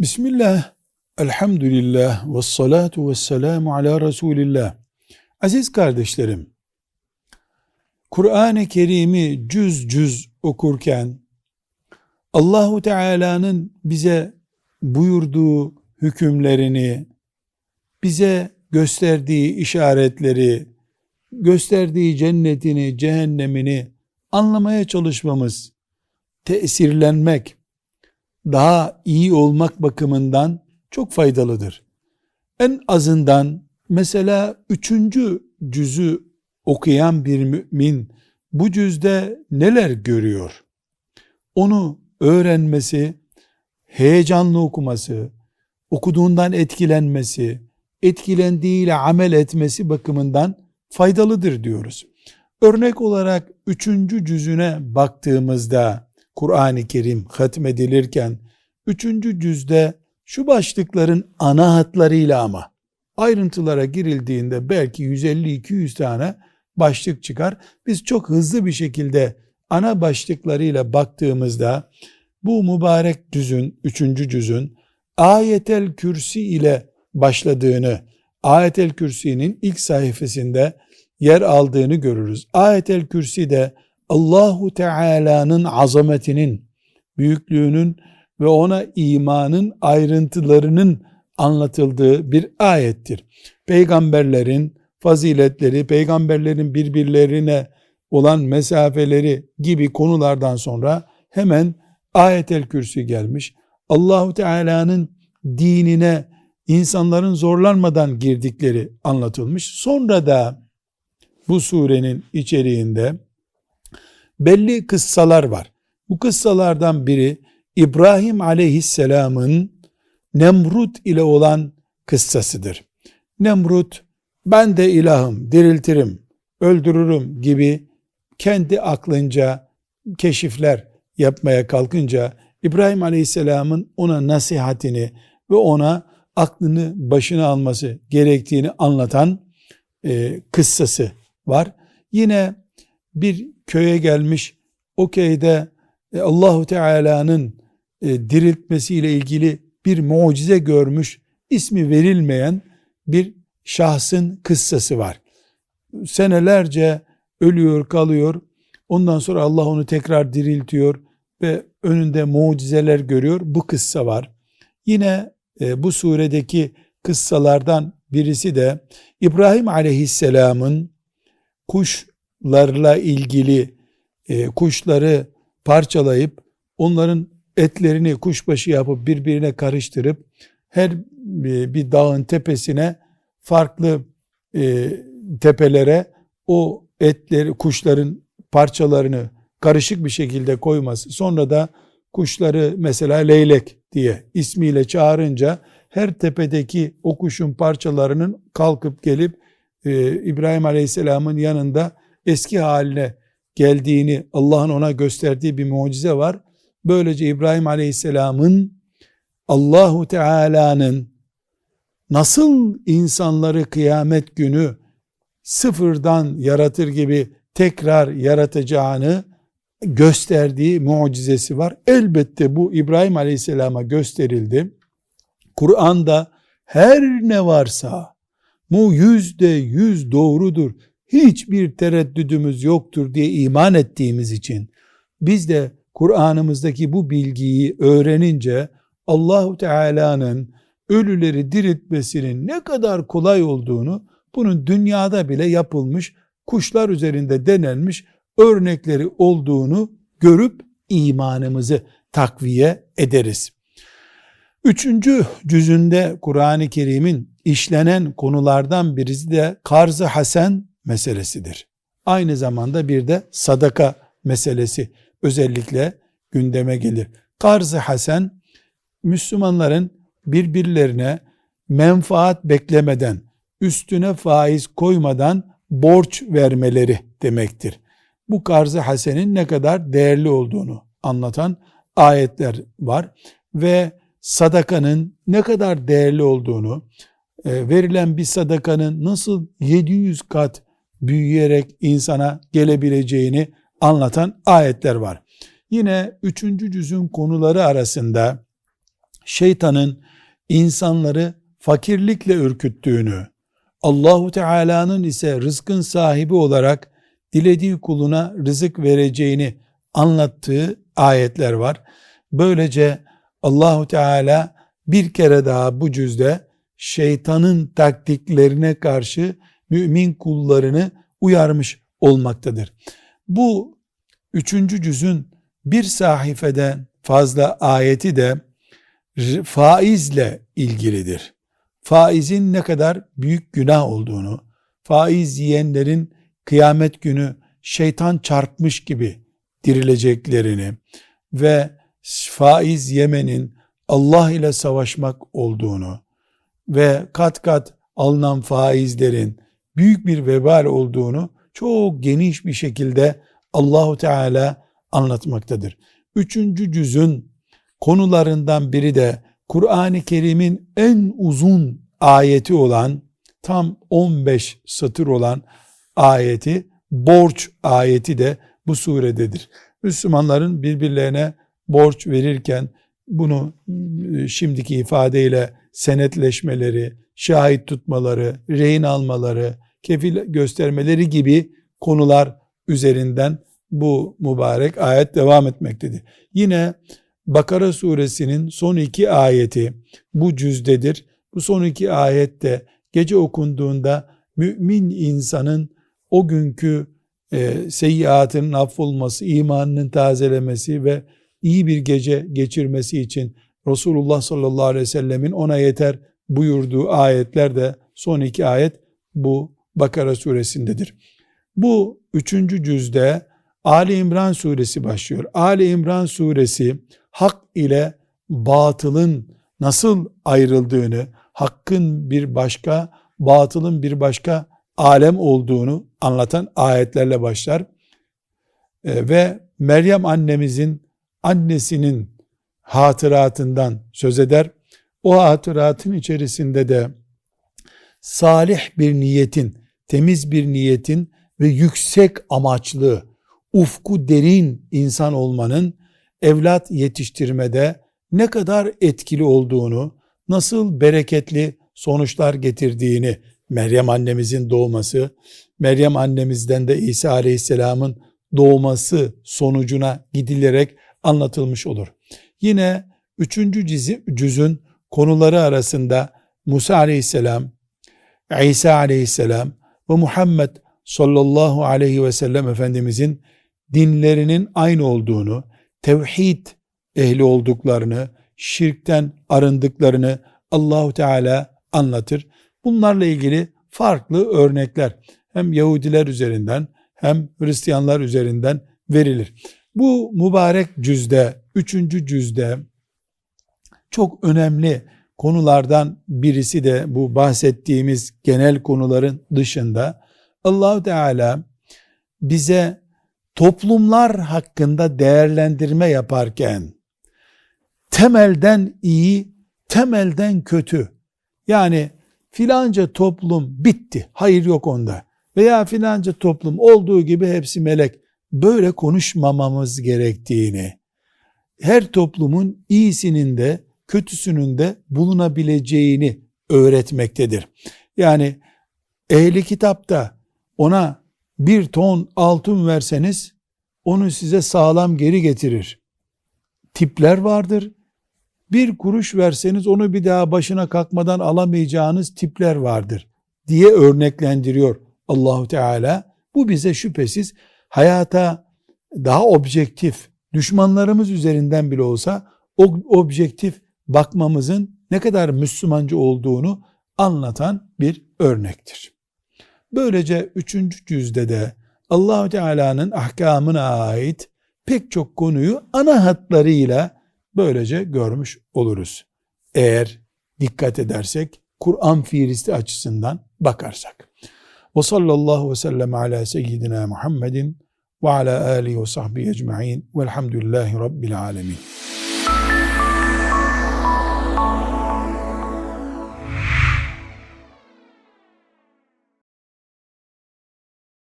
Bismillah, elhamdülillah, ve salatu ve selamu ala Resulillah. Aziz kardeşlerim, Kur'an-ı Kerim'i cüz cüz okurken, Allahu Teala'nın bize buyurduğu hükümlerini, bize gösterdiği işaretleri, gösterdiği cennetini, cehennemini anlamaya çalışmamız, tesirlenmek, daha iyi olmak bakımından çok faydalıdır. En azından mesela üçüncü cüzü okuyan bir mümin bu cüzde neler görüyor? Onu öğrenmesi, heyecanlı okuması, okuduğundan etkilenmesi, etkilendiğiyle amel etmesi bakımından faydalıdır diyoruz. Örnek olarak üçüncü cüzüne baktığımızda Kur'an-ı Kerim hatmedilirken üçüncü cüzde şu başlıkların ana hatlarıyla ama ayrıntılara girildiğinde belki 150-200 tane başlık çıkar. Biz çok hızlı bir şekilde ana başlıklarıyla baktığımızda bu mübarek cüzün, üçüncü cüzün ayetel kürsi ile başladığını, ayetel kürsinin ilk sayfasında yer aldığını görürüz. Ayetel kürsi de Allahu Teala'nın azametinin, büyüklüğünün ve ona imanın ayrıntılarının anlatıldığı bir ayettir. Peygamberlerin faziletleri, peygamberlerin birbirlerine olan mesafeleri gibi konulardan sonra hemen ayetel kürsü gelmiş. Allahu Teala'nın dinine insanların zorlanmadan girdikleri anlatılmış. Sonra da bu surenin içeriğinde belli kıssalar var. Bu kıssalardan biri İbrahim aleyhisselamın Nemrut ile olan kıssasıdır. Nemrut ben de ilahım, diriltirim, öldürürüm gibi kendi aklınca keşifler yapmaya kalkınca İbrahim aleyhisselamın ona nasihatini ve ona aklını başına alması gerektiğini anlatan e, kıssası var. Yine bir köye gelmiş. O köyde e, Allahu Teala'nın e, diriltmesiyle ilgili bir mucize görmüş, ismi verilmeyen bir şahsın kıssası var. Senelerce ölüyor, kalıyor. Ondan sonra Allah onu tekrar diriltiyor ve önünde mucizeler görüyor. Bu kıssa var. Yine e, bu suredeki kıssalardan birisi de İbrahim Aleyhisselam'ın kuş larla ilgili e, kuşları parçalayıp onların etlerini kuşbaşı yapıp birbirine karıştırıp her e, bir dağın tepesine farklı e, tepelere o etleri kuşların parçalarını karışık bir şekilde koyması sonra da kuşları mesela leylek diye ismiyle çağırınca her tepedeki o kuşun parçalarının kalkıp gelip e, İbrahim Aleyhisselam'ın yanında eski haline geldiğini Allah'ın ona gösterdiği bir mucize var. Böylece İbrahim Aleyhisselam'ın Allahu Teala'nın nasıl insanları kıyamet günü sıfırdan yaratır gibi tekrar yaratacağını gösterdiği mucizesi var. Elbette bu İbrahim Aleyhisselam'a gösterildi. Kur'an'da her ne varsa bu yüzde yüz doğrudur hiçbir tereddüdümüz yoktur diye iman ettiğimiz için biz de Kur'an'ımızdaki bu bilgiyi öğrenince Allahu Teala'nın ölüleri diriltmesinin ne kadar kolay olduğunu bunun dünyada bile yapılmış kuşlar üzerinde denenmiş örnekleri olduğunu görüp imanımızı takviye ederiz. Üçüncü cüzünde Kur'an-ı Kerim'in işlenen konulardan birisi de karz-ı hasen meselesidir. Aynı zamanda bir de sadaka meselesi özellikle gündeme gelir. Karz-ı hasen Müslümanların birbirlerine menfaat beklemeden, üstüne faiz koymadan borç vermeleri demektir. Bu karz-ı hasenin ne kadar değerli olduğunu anlatan ayetler var ve sadakanın ne kadar değerli olduğunu, e, verilen bir sadakanın nasıl 700 kat büyüyerek insana gelebileceğini anlatan ayetler var. Yine üçüncü cüzün konuları arasında şeytanın insanları fakirlikle ürküttüğünü, Allahu Teala'nın ise rızkın sahibi olarak dilediği kuluna rızık vereceğini anlattığı ayetler var. Böylece Allahu Teala bir kere daha bu cüzde şeytanın taktiklerine karşı mümin kullarını uyarmış olmaktadır. Bu üçüncü cüzün bir sahifeden fazla ayeti de faizle ilgilidir. Faizin ne kadar büyük günah olduğunu, faiz yiyenlerin kıyamet günü şeytan çarpmış gibi dirileceklerini ve faiz yemenin Allah ile savaşmak olduğunu ve kat kat alınan faizlerin büyük bir vebal olduğunu çok geniş bir şekilde Allahu Teala anlatmaktadır. Üçüncü cüzün konularından biri de Kur'an-ı Kerim'in en uzun ayeti olan tam 15 satır olan ayeti borç ayeti de bu surededir. Müslümanların birbirlerine borç verirken bunu e, şimdiki ifadeyle senetleşmeleri, şahit tutmaları, rehin almaları, kefil göstermeleri gibi konular üzerinden bu mübarek ayet devam etmektedir. Yine Bakara suresinin son iki ayeti bu cüzdedir. Bu son iki ayette gece okunduğunda mümin insanın o günkü e, seyyiatının affolması, imanının tazelemesi ve iyi bir gece geçirmesi için Resulullah sallallahu aleyhi ve sellemin ona yeter buyurduğu ayetler de son iki ayet bu Bakara suresindedir. Bu üçüncü cüzde Ali İmran suresi başlıyor. Ali İmran suresi hak ile batılın nasıl ayrıldığını, hakkın bir başka, batılın bir başka alem olduğunu anlatan ayetlerle başlar. E, ve Meryem annemizin annesinin hatıratından söz eder. O hatıratın içerisinde de salih bir niyetin, temiz bir niyetin ve yüksek amaçlı, ufku derin insan olmanın evlat yetiştirmede ne kadar etkili olduğunu, nasıl bereketli sonuçlar getirdiğini Meryem annemizin doğması, Meryem annemizden de İsa aleyhisselamın doğması sonucuna gidilerek anlatılmış olur. Yine üçüncü cüzün konuları arasında Musa aleyhisselam, İsa aleyhisselam ve Muhammed sallallahu aleyhi ve sellem Efendimizin dinlerinin aynı olduğunu, tevhid ehli olduklarını, şirkten arındıklarını Allahu Teala anlatır. Bunlarla ilgili farklı örnekler hem Yahudiler üzerinden hem Hristiyanlar üzerinden verilir. Bu mübarek cüzde, üçüncü cüzde çok önemli konulardan birisi de bu bahsettiğimiz genel konuların dışında allah Teala bize toplumlar hakkında değerlendirme yaparken temelden iyi, temelden kötü yani filanca toplum bitti, hayır yok onda veya filanca toplum olduğu gibi hepsi melek böyle konuşmamamız gerektiğini her toplumun iyisinin de kötüsünün de bulunabileceğini öğretmektedir. Yani ehli kitapta ona bir ton altın verseniz onu size sağlam geri getirir. Tipler vardır. Bir kuruş verseniz onu bir daha başına kalkmadan alamayacağınız tipler vardır diye örneklendiriyor Allahu Teala. Bu bize şüphesiz hayata daha objektif, düşmanlarımız üzerinden bile olsa objektif bakmamızın ne kadar Müslümanca olduğunu anlatan bir örnektir. Böylece üçüncü cüzde de allah Teala'nın ahkamına ait pek çok konuyu ana hatlarıyla böylece görmüş oluruz. Eğer dikkat edersek, Kur'an fiilisti açısından bakarsak. Ve sallallahu ve sellem ala seyyidina Muhammedin ve ala alihi ve sahbihi ecma'in velhamdülillahi rabbil alemin.